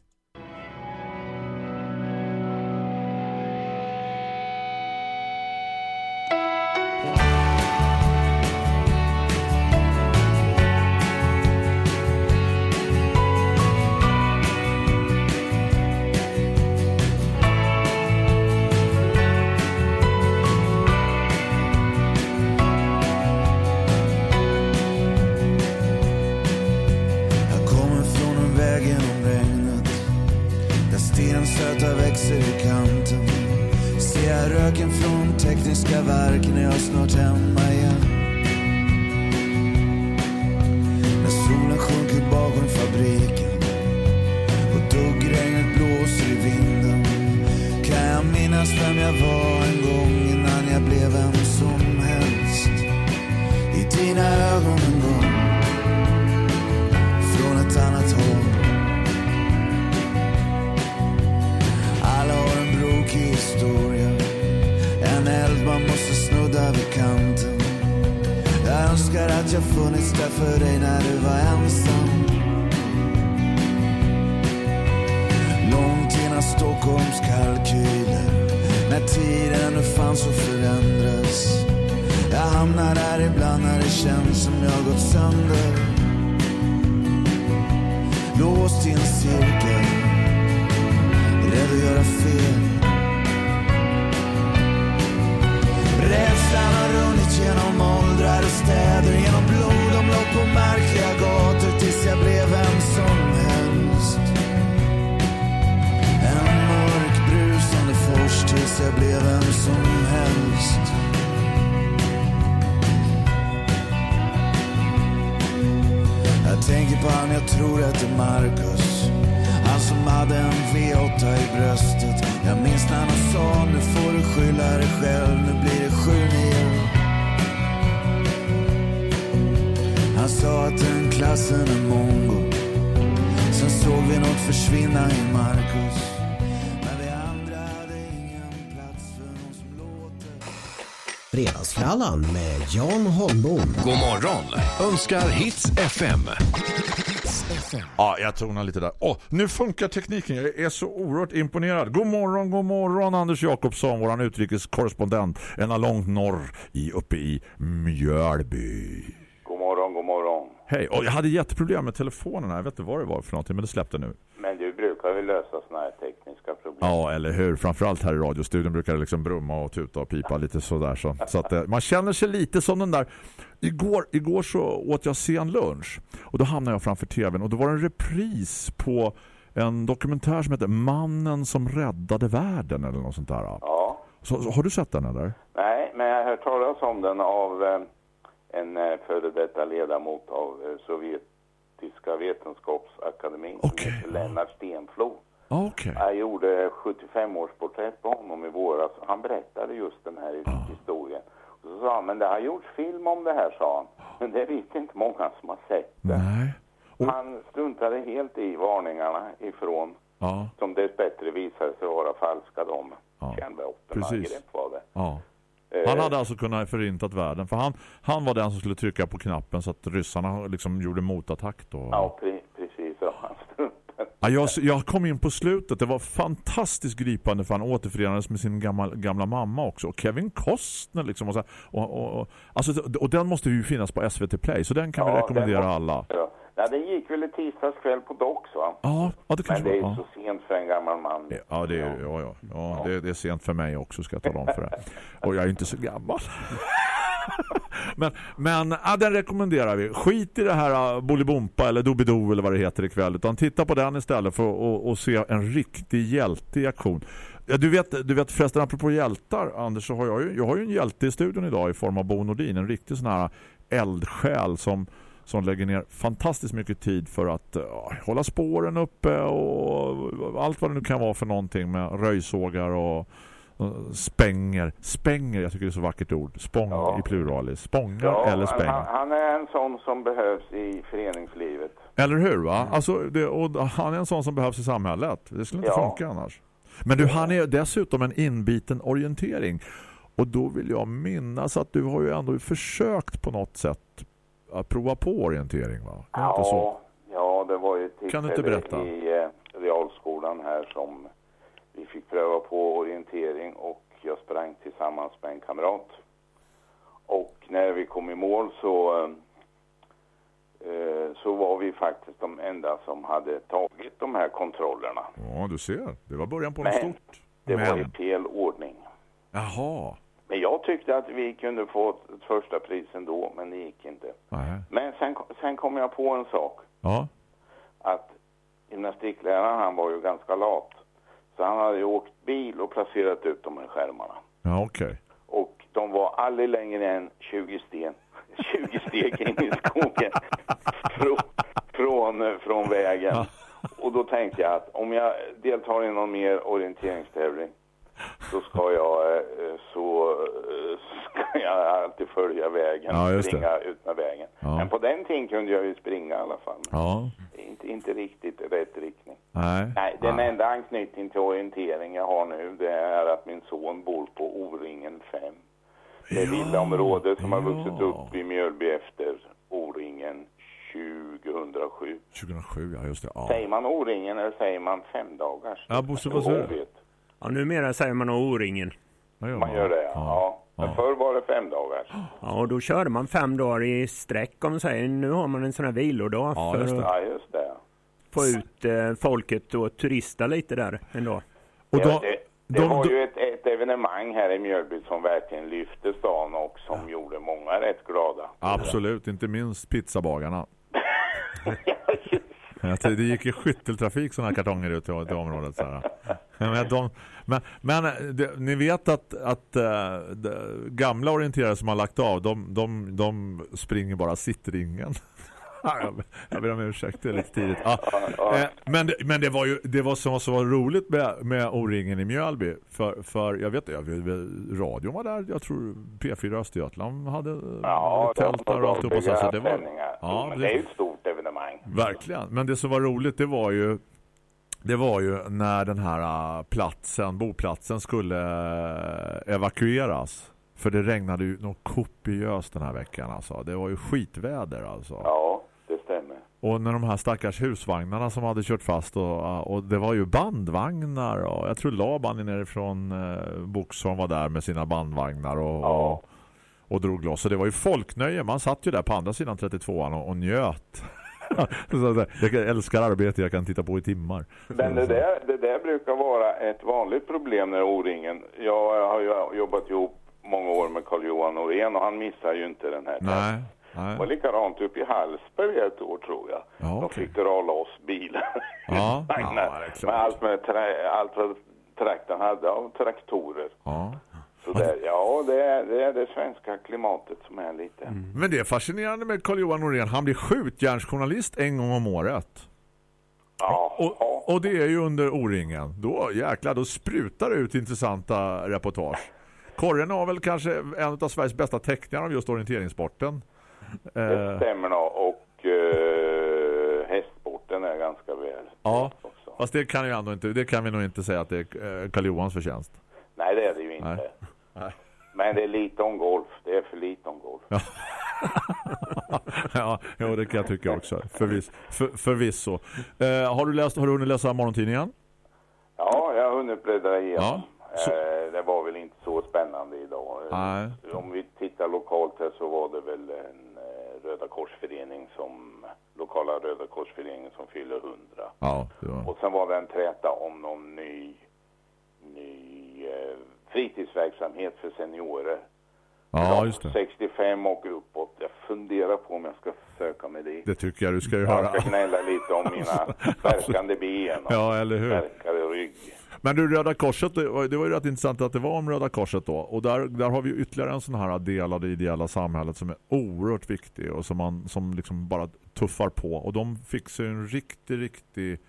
tror att det är Marcus. Han som hade en V8 i bröstet. Jag minns när han sa nu får du skylla dig själv, nu blir det sju mil. Han sa att den klassen är mongo. Sen såg vi nåt försvinna i Marcus. Fredagsfrallan med Jan Holmbom. God morgon önskar Hits FM. Ja, jag tonar lite där. Åh, nu funkar tekniken. Jag är så oerhört imponerad. God morgon, god morgon Anders Jakobsson, våran utrikeskorrespondent. Ena långt norr i, uppe i Mjölby. God morgon, god morgon. Hej, och jag hade jätteproblem med telefonerna. Jag vet inte vad det var för någonting, men det släppte nu. Men du brukar väl lösa såna här tekniska problem? Ja, eller hur? Framförallt här i radiostudion brukar det liksom brumma och tuta och pipa lite sådär. Så, så att eh, man känner sig lite som den där... Igår, igår så åt jag sen lunch och då hamnade jag framför tvn och då var det en repris på en dokumentär som heter Mannen som räddade världen eller något sånt där. Ja. Så, så, har du sett den eller? Nej, men jag har hört talas om den av eh, en eh, före detta ledamot av eh, Sovjetiska vetenskapsakademin heter Lennart Stenflo. Okej. Jag gjorde 75-årsporträtt på honom i våras. Han berättade just den här historien. Så sa han, men det har gjorts film om det här, sa han. Men det vet inte många som har sett det. Nej. Och- Han struntade helt i varningarna ifrån, Ja, som dessbättre visade sig vara falska, de Ja, kärnvapenangrepp precis. var det. ja. Eh, Han hade alltså kunnat förintat världen för han, han var den som skulle trycka på knappen så att ryssarna liksom gjorde motattack då. Ja, pre precis. Ja, han struntade. Ja, jag, jag kom in på slutet. Det var fantastiskt gripande för han återförenades med sin gamla, gamla mamma också. Och Kevin Costner liksom. Och, så, och, och, och, alltså, och den måste ju finnas på SVT Play. Så den kan vi Ja, rekommendera den alla. Ja. Ja, den gick väl i tisdags kväll på Docs, va? Ja, ja det Men kanske det är var. Ja. så sent för en gammal man. Ja, det är, ja, ja, ja, det, det är sent för mig också ska jag tala om för det. Och jag är inte så gammal. [laughs] men men ja, den rekommenderar vi. Skit i det här äh, Bolibompa eller Doobidoo eller vad det heter ikväll. Utan titta på den istället för att och, och se en riktig hjälte i aktion. Ja, du, vet, du vet förresten apropå hjältar Anders så har jag ju, jag har ju en hjälte i studion idag i form av Bo Nordin. En riktig sån här eldsjäl som som lägger ner fantastiskt mycket tid för att uh, hålla spåren uppe och allt vad det nu kan vara för någonting med röjsågar och spänger. Spänger, jag tycker det är så vackert ord. Spång Ja. i pluralis. Spångar Ja, eller spänger. han, han är en sån som behövs i föreningslivet. Eller hur va? Alltså, det, och han är en sån som behövs i samhället. Det skulle inte Ja. funka annars. Men du, han är dessutom en inbiten orientering. Och då vill jag minnas att du har ju ändå försökt på något sätt att prova på orientering va? Ja, ja, det var ju ett Kan du inte berätta? i eh, realskolan här som vi fick pröva på orientering och jag sprang tillsammans med en kamrat. Och när vi kom i mål så eh, så var vi faktiskt de enda som hade tagit de här kontrollerna. Ja, du ser. Det var början på något Men stort. det var i Men, fel ordning. jaha. Men jag tyckte att vi kunde få ett första pris ändå, men det gick inte. Nej. Men sen, sen kom jag på en sak. Ja. att gymnastikläraren han var ju ganska lat. Så han hade ju åkt bil och placerat ut de här skärmarna. Ja, okej. Och de var aldrig längre än 20 sten. [laughs] 20 steg in i skogen från, från, från vägen. Och då tänkte jag att om jag deltar i någon mer orienteringstävling så ska jag eh, så eh, [laughs] ska jag alltid följa vägen, Ja, springa ut med vägen. Ja. Men på den tiden kunde jag ju springa i alla fall. Ja. Inte, inte riktigt rätt riktning. Nej. Nej, den enda anknytning till orientering jag har nu det är att min son bor på O-ringen 5. Det Ja, villaområde som har vuxit upp i Mjölby efter O-ringen 2007. 2007, ja just det. Ja. Säger man O-ringen eller säger man fem dagars? Ja, Bosse, vad säger du? Ja, numera säger man nog O-ringen. Ja, Man gör det, ja. ja. Men Ja. förr var det fem dagars. Ja, och då körde man fem dagar i sträck om man säger. Nu har man en sån här vilodag Ja, för just det. att Ja, just det. få ut eh, folket och turista lite där ändå. Och det, då, det, det de- var de- ju ett, ett evenemang här i Mjölby som verkligen lyfte stan och som gjorde många rätt glada. Absolut, inte minst pizzabagarna. [laughs] Tänkte, Det gick ju skytteltrafik sådana här kartonger ut till, till området. Så här. Men, de, men, men det, ni vet att, att de, gamla orienterare som har lagt av, de, de, de springer bara sittringen. [laughs] jag, ber om ursäkt, det är lite tidigt. Ja. Eh, men, det, men det var ju det var som, som var roligt med, med O-ringen i Mjölby. För, för jag vet jag, radion var där. Jag tror P4 Östergötland hade Ja, tält där och alltihopa. Så, så det var, ja, men det- det är ju ett stort evenemang. Verkligen. Men det som var roligt det var ju det var ju när den här äh, platsen, boplatsen skulle äh, evakueras. För det regnade ju något kopiöst den här veckan alltså. Det var ju skitväder alltså. Ja, det stämmer. Och när de här stackars husvagnarna som hade kört fast och, och det var ju bandvagnar och jag tror Laban nerifrån eh, Boxholm var där med sina bandvagnar och, och, och drog loss. Så det var ju folknöje. Man satt ju där på andra sidan 32an och, och njöt. [laughs] Jag älskar arbete jag kan titta på i timmar. Men det där, det där brukar vara ett vanligt problem när O-ringen. Jag har ju jobbat ihop många år med Carl-Johan Norén och han missar ju inte den här. Nej, nej. var likadant uppe i Hallsberg ett år tror jag. Ja, De okej. fick dra loss bilar. Ja, [laughs] ja, med allt med trä, allt vad traktorn hade av traktorer. Ja. Så där, ja, det är, det är det svenska klimatet som är lite... Men det är fascinerande med Carl-Johan Norén. Han blir skjutjärnsjournalist en gång om året. Ja, Och, och det är ju under O-ringen. Då jäklar, då sprutar det ut intressanta reportage. Korren har väl kanske en av Sveriges bästa teckningar av just orienteringssporten. det Eh, stämmer nog. Och uh, hästsporten är ganska väl. ja, fast det kan, ju ändå inte, det kan vi nog inte säga att det är eh, Carl-Johans förtjänst. Nej, det är det ju inte. Nej. Nej. Men det är lite om golf. Det är för lite om golf. ja, [laughs] jo, det kan jag tycka också. Förviss, för, förvisso. Eh, har, du läst, har du hunnit läsa morgontidningen? Ja, jag har hunnit bläddra igenom. Ja, Eh, det var väl inte så spännande idag. Nej. Om vi tittar lokalt här så var det väl en eh, Röda korsförening som lokala Röda korsföreningen som fyller 100. Ja. Och sen var det en träta om någon ny, fritidsverksamhet för seniorer. Ja, just det. 65 och uppåt. Jag funderar på om jag ska söka mig dit. Det tycker jag du ska Jag göra. ska gnälla lite om mina [laughs] värkande ben och Ja, eller hur? värkade rygg. Men du, Röda Korset, det var det ju rätt intressant att det var om Röda Korset då. Och där, där har vi ju ytterligare en sån här del av det ideella samhället som är oerhört viktig och som man som liksom bara tuffar på. Och de fick sig en riktig, riktig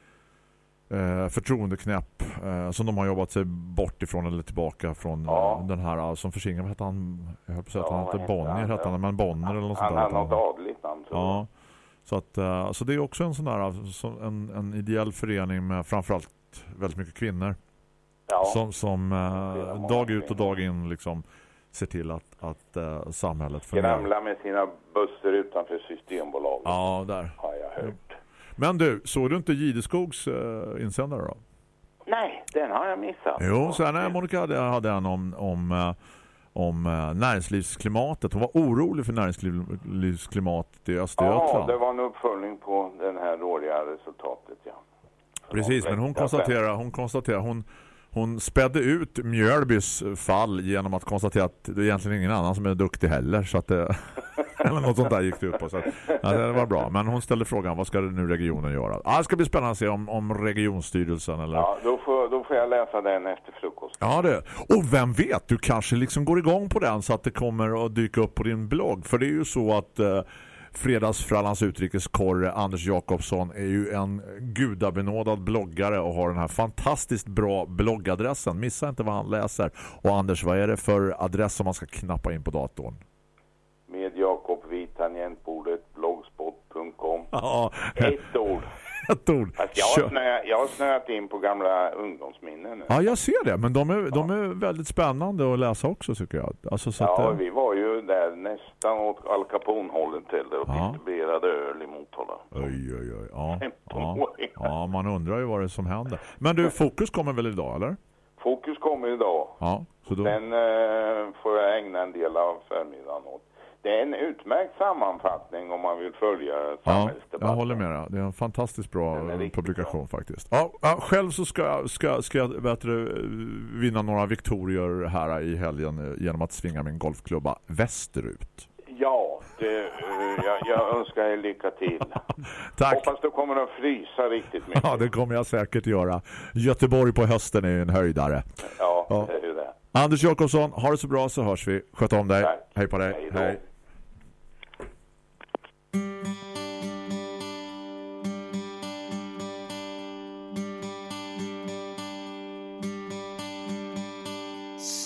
eh, förtroendeknäpp eh, som de har jobbat sig bort ifrån eller tillbaka från eh, den här eh, som försingade. Vad hette han? Jag höll på att säga att Ja, han hette Bonnier, hette han, men Bonnier eller något sånt Han där. hette något han. adligt namn. Ja. Så, att, eh, så det är också en sån där som en, en ideell förening med framförallt väldigt mycket kvinnor. Ja. Som, som eh, dag ut och dag in liksom ser till att, att eh, samhället fungerar. Skramla med sina bussar utanför Systembolaget. Ja, där. Har jag hört. Men du, såg du inte Gideskogs eh, insändare då? Nej, den har jag missat. Jo, sen när Monica hade, hade en om, om, eh, om eh, näringslivsklimatet. Hon var orolig för näringslivsklimatet i Ja, Östergötland. det var en uppföljning på den här dåliga resultatet, ja. Precis, men hon konstaterar, hon konstaterar hon, hon spädde ut Mjölbys fall genom att konstatera att det är egentligen ingen annan som är duktig heller. Så att det, [laughs] eller något sånt där gick det ut på. Så att, ja, det var bra. Men hon ställde frågan, vad ska nu regionen göra? Ja, det ska bli spännande att se om, om regionstyrelsen eller... Ja, då får, då får jag läsa den efter frukost. Ja, det. Och vem vet, du kanske liksom går igång på den så att det kommer att dyka upp på din blogg. För det är ju så att eh, Fredagsfrallans utrikeskorre Anders Jakobsson är ju en gudabenådad bloggare och har den här fantastiskt bra bloggadressen. Missa inte vad han läser. Och Anders, vad är det för adress som man ska knappa in på datorn? Med Jakob vid tangentbordet blogspot.com. Ja, Ett ord. Ett ord. Fast jag, har snöat, jag har snöat in på gamla ungdomsminnen nu. Ja, jag ser det. Men de är, de är väldigt spännande att läsa också tycker jag. Alltså, så att, Ja, eh, vi var ju där nästan åt Al Capone-hållet till och Ja. distribuerade öl i Motala. Oj, oj, oj. Ja, 15 ja, ja, man undrar ju vad det är som händer. Men du, Fokus kommer väl idag, eller? Fokus kommer idag. Ja, så då... Den eh, får jag ägna en del av förmiddagen åt. Det är en utmärkt sammanfattning om man vill följa Ja, samhällsdebatten. jag håller med dig. Det är en fantastiskt bra publikation faktiskt. Ja, ja, själv så ska, jag- ska, ska jag bättre vinna några viktorier här i helgen eh, genom att svinga min golfklubba västerut. Ja, det, eh, jag, jag önskar er lycka till. [laughs] Tack. Hoppas du kommer att frysa riktigt mycket. Ja, det kommer jag säkert göra. Göteborg på hösten är ju en höjdare. Ja, Ja. det är ju det. Anders Jakobsson, ha det så bra så hörs vi. Sköt om dig. Tack. Hej på dig. Hej.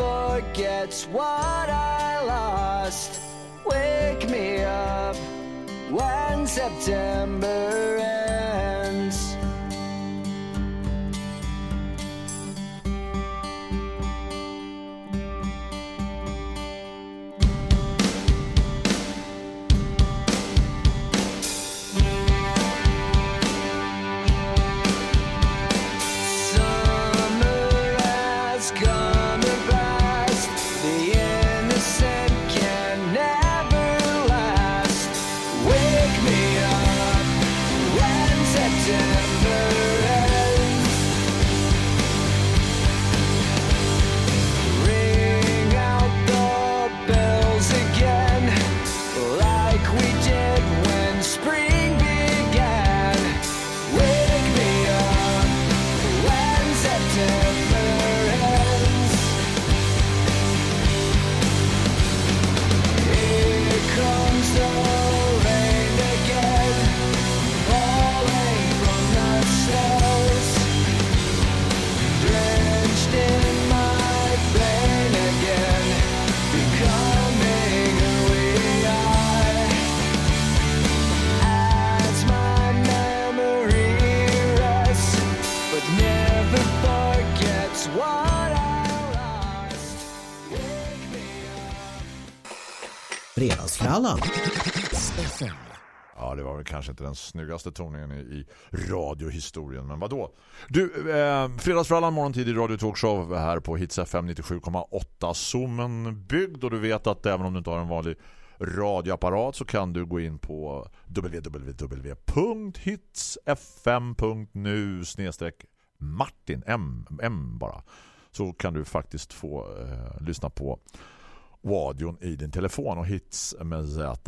forgets what I lost. Wake me up when September ends. Fredagsfrallan. Ja, det var väl kanske inte den snyggaste toningen i, i radiohistorien, men vad då? Du, eh, fredagsfrallan morgontid i Radio Talkshow här på Hits FM 97,8 Zoomen byggd och du vet att även om du inte har en vanlig radioapparat så kan du gå in på www.hitsfm.nu snedstreck Martin M, M bara så kan du faktiskt få eh, lyssna på radion i din telefon och hits med Z.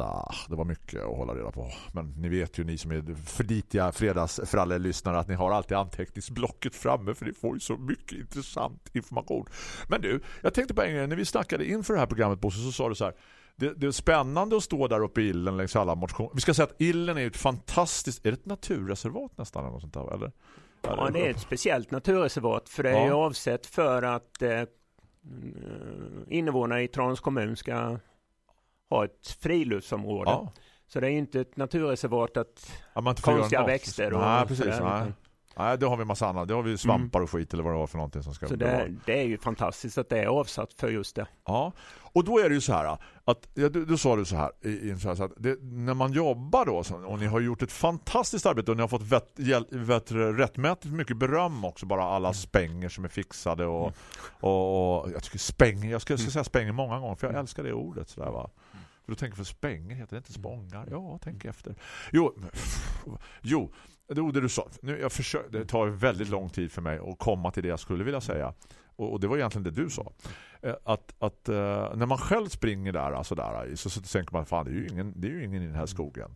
Det var mycket att hålla reda på. Men ni vet ju ni som är flitiga fredagsfralle-lyssnare att ni har alltid anteckningsblocket framme för ni får ju så mycket intressant information. Men du, jag tänkte på en gång när vi snackade inför det här programmet Bosse så sa du så här det, det är spännande att stå där uppe i Illen längs alla motioner. Vi ska säga att Illen är ett fantastiskt, är det ett naturreservat nästan eller något sånt där, eller? Ja, det är ett speciellt naturreservat för det är ju avsett för att eh, invånare i Tranås kommun ska ha ett friluftsområde. Så det är ju inte ett naturreservat att Ja, konstiga växter och Nej, precis. sådär, Nej. det har vi massa annat. Det har vi svampar och skit eller vad det var för någonting som ska Så bli bra. det, det är ju fantastiskt att det är avsatt för just det. Ja, och då är det ju så här att ja, du, du sa du så här, i, så här att det, när man jobbar då och ni har gjort ett fantastiskt arbete och ni har fått vett, hjäl, vett, rättmätigt mycket beröm också bara alla spänger som är fixade och, och, och jag tycker spänger, jag ska, ska säga spänger många gånger för jag älskar det ordet så där va. För då tänker för spänger heter det inte spångar. Ja, tänk efter. Jo, men, jo det, det du sa. Nu, jag försöker, det tar väldigt lång tid för mig att komma till det jag skulle vilja säga. Och, och det var egentligen det du sa. Eh, Att, att eh, när man själv springer där alltså där, så, så tänker man fan det är, ju ingen, det är ju ingen i den här skogen.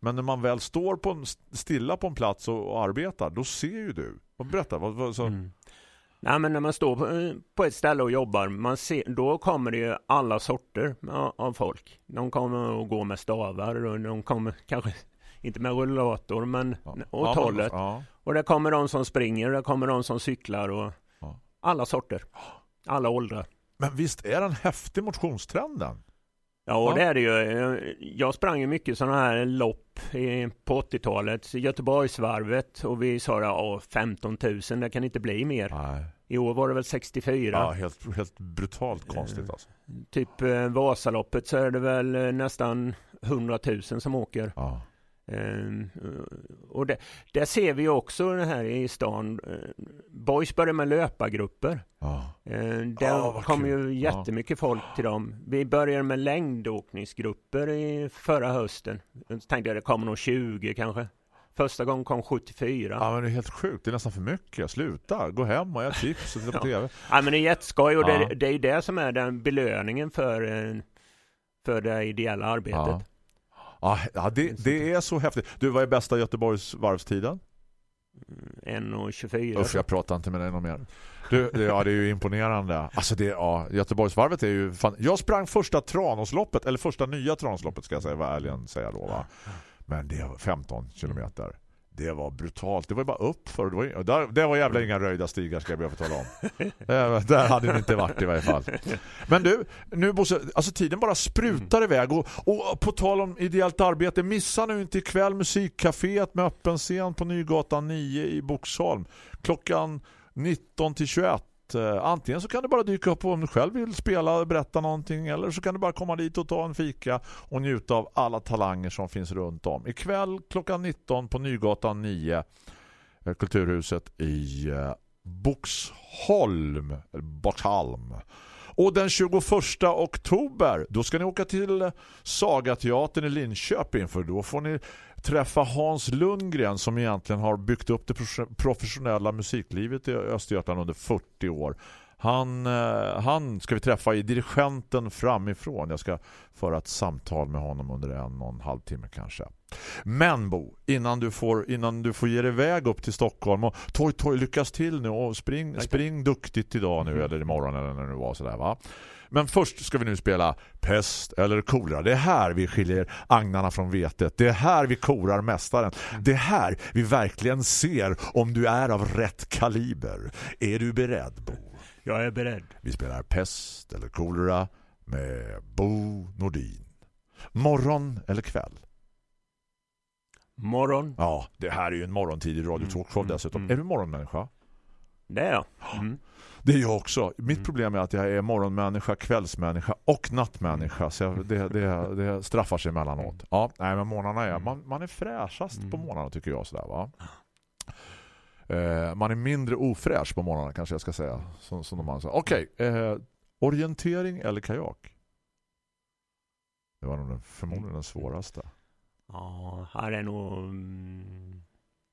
Men när man väl står på en, stilla på en plats och, och arbetar, då ser ju du. Berätta, vad, vad, så, Nej, men när man står på, på ett ställe och jobbar, man ser, då kommer det ju alla sorter av, av folk. De kommer att gå med stavar och de kommer kanske inte med rullator, men åt Ja, hållet. ja. Och det kommer de som springer, det kommer de som cyklar och alla sorter. Alla åldrar. Men visst är den häftig motionstrenden? Ja, och Ja. det är det ju. Jag sprang ju mycket sådana här lopp på 80-talet. Göteborgsvarvet och vi sa ja, 15 000, det kan inte bli mer. Nej. I år var det väl 64. Ja, helt, helt brutalt konstigt alltså. Typ eh, Vasaloppet så är det väl eh, nästan 100 000 som åker. Ja. Eh, och det, där ser vi också det här i stan. Eh, Boys börjar med löpargrupper. Ja. Eh, där Ja, vad kom kul. ju jättemycket folk till dem. Vi började med längdåkningsgrupper i förra hösten. Jag tänkte jag det kommer nog 20 kanske. Första gången kom 74. ja, men det är helt sjukt. Det är nästan för mycket. Sluta, gå hem och ät chips och [laughs] titta på Ja. tv. Ja, men det är jätteskoj och Ja. det, det är ju det som är den belöningen för, eh, för det ideella arbetet. Ja. Det, det är så häftigt. Du, vad är bästa Göteborgs varvstiden? 1,24. Usch, jag pratar inte med dig någon mer. Du, det, ja, det är ju imponerande. Alltså det, ja, Göteborgsvarvet är ju fan... Jag sprang första Tranåsloppet, eller första nya Tranåsloppet ska jag säga, vad ärligen säga då va. Men det var 15 kilometer. Det var brutalt. Det var ju bara upp för det var, där, det var jävla inga röjda stigar ska jag be att få tala om. [laughs] Där hade det inte varit i varje fall. Men du, nu Bosse, alltså tiden bara sprutar iväg och, och på tal om ideellt arbete, missa nu inte ikväll musikcaféet med öppen scen på Nygatan 9 i Boxholm. Klockan 19 till 21. Eh, Antingen så kan du bara dyka upp om du själv vill spela, berätta någonting eller så kan du bara komma dit och ta en fika och njuta av alla talanger som finns runt om. Ikväll klockan 19 på Nygatan 9 eh, Kulturhuset i eh, Boxholm eller Boxholm. Och den 21 oktober då ska ni åka till eh, Sagateatern i Linköping för då får ni träffa Hans Lundgren som egentligen har byggt upp det profe- professionella musiklivet i Östergötland under 40 år. Han, eh, han ska vi träffa i dirigenten framifrån. Jag ska föra ett samtal med honom under en och en halv timme kanske. Men Bo, innan du får, innan du får ge dig iväg upp till Stockholm och toj toj lyckas till nu och spring, spring duktigt idag nu eller imorgon eller när det var sådär va. Men först ska vi nu spela Pest eller kolera. Det är här vi skiljer agnarna från vetet. Det är här vi korar mästaren. Det är här vi verkligen ser om du är av rätt kaliber. Är du beredd Bo? Jag är beredd. Vi spelar Pest eller kolera med Bo Nordin. Morgon eller kväll? Morgon. Ja, det här är ju en morgontidig radio talkshow Mm, dessutom. mm. Är du morgonmänniska? Det är jag. Mm. Det är jag också. Mitt problem är att jag är morgonmänniska, kvällsmänniska och nattmänniska. Så jag, det, det, det straffar sig emellanåt. Ja, nej, men morgnarna är, man, man är fräschast på morgnarna tycker jag. Sådär, va? Eh, man är mindre ofräsch på morgnarna kanske jag ska säga. Som, som de säger. Okej, eh, orientering eller kajak? Det var nog den, förmodligen den svåraste. Ja, här är nog mm,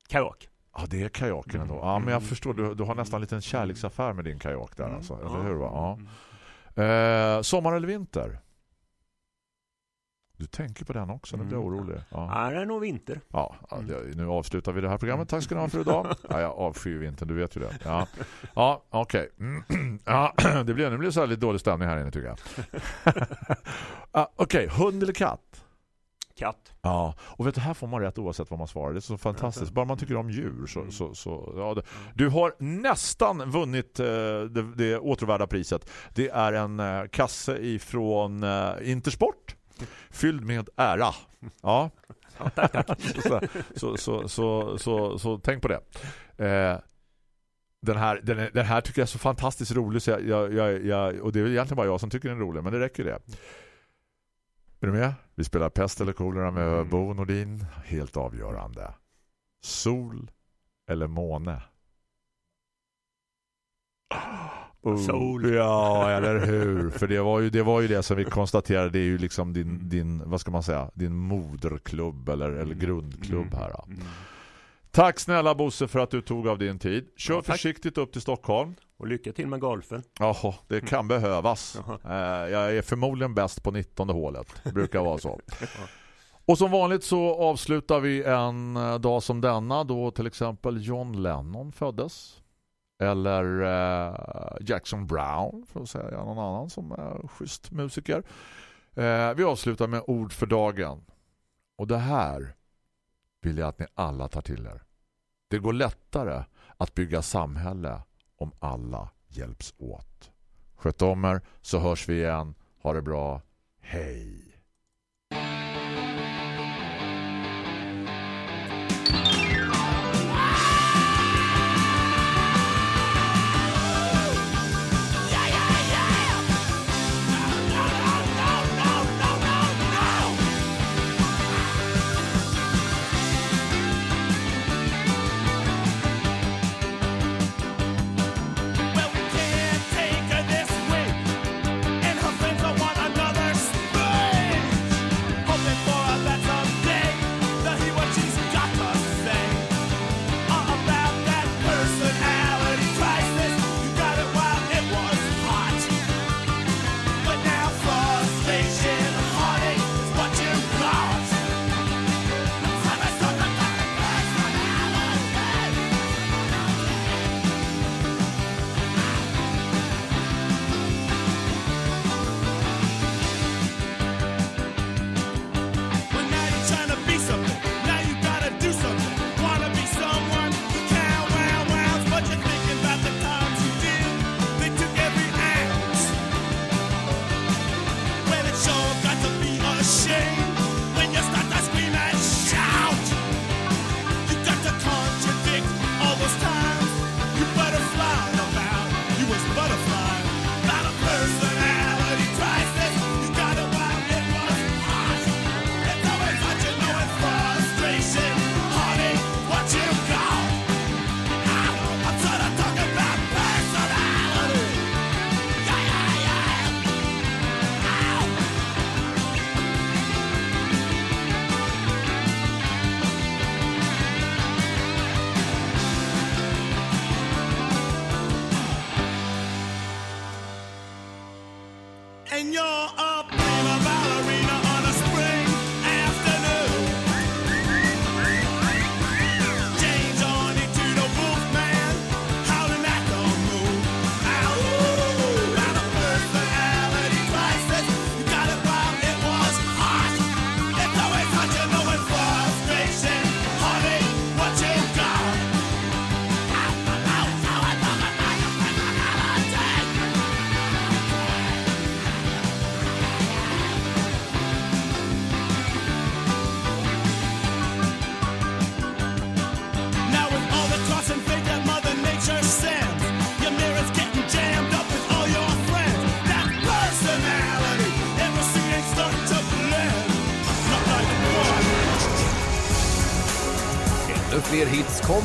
kajak. Ja, det är kajaken ändå. Ja, men jag förstår, du, du har nästan en liten kärleksaffär med din kajak där alltså. Eller hur va? Ja. Eh, sommar eller vinter? Du tänker på den också, nu blir jag orolig. Ja. Här är nog vinter. Ja, ja, det- nu avslutar vi det här programmet. Tack ska ni ha för idag. [laughs] Ja, jag avskyr vintern, du vet ju det. Ja, ja okej. Mm, [clears throat] Ja, [clears throat] det blir, nu blir det så här lite dålig stämning här inne tycker jag. [laughs] Ja, okej, hund eller katt? Katt. Ja, och vet du, här får man rätt oavsett vad man svarar. Det är så fantastiskt. Bara man tycker om djur så, så, så ja, det. Du har nästan vunnit eh, det, det återvärda priset. Det är en eh, kasse ifrån eh, Intersport fylld med ära. Ja. [laughs] så, så, så, så, så, tänk på det. Eh, den här, den, är- den här tycker jag är så fantastiskt rolig så jag, jag, jag, och det är väl egentligen bara jag som tycker den är rolig men det räcker det. Är du med? Vi spelar pest eller kolera med Bo Nordin. Helt avgörande. Sol eller måne? Oh, Sol. Ja, [laughs] eller hur? För det var ju det, var ju det som vi konstaterade. Det är ju liksom din, din vad ska man säga, din moderklubb eller, eller grundklubb här. då. Tack snälla Bosse för att du tog av din tid. Kör Ja, försiktigt upp till Stockholm. Och lycka till med golfen. Jaha, det kan behövas. Jaha. Eh, Jag är förmodligen bäst på 19 hålet. Det [laughs] brukar vara så. Och som vanligt så avslutar vi en eh, dag som denna då till exempel John Lennon föddes. Eller eh, Jackson Brown för att säga någon annan som är schysst musiker. Vi avslutar med ord för dagen. Och det här vill jag att ni alla tar till er. Det går lättare att bygga samhälle om alla hjälps åt. Sköt om er så hörs vi igen. Ha det bra. Hej!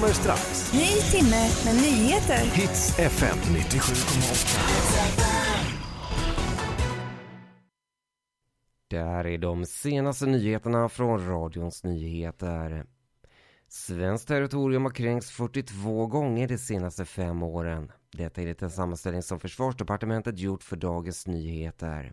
kommer strax. Ny timme med nyheter. Hits FM 97,8. Där är de senaste nyheterna från radions nyheter. Svenskt territorium har kränkts 42 gånger de senaste fem åren. Detta enligt en sammanställning som Försvarsdepartementet gjort för Dagens Nyheter.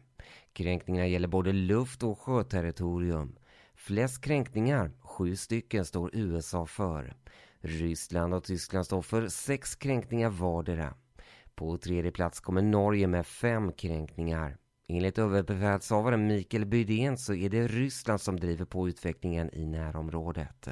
Kränkningarna gäller både luft och sjöterritorium. Flest kränkningar, sju stycken, står USA för. Ryssland och Tyskland står för sex kränkningar vardera. På tredje plats kommer Norge med fem kränkningar. Enligt överbefälhavaren Mikael Bydén så är det Ryssland som driver på utvecklingen i närområdet.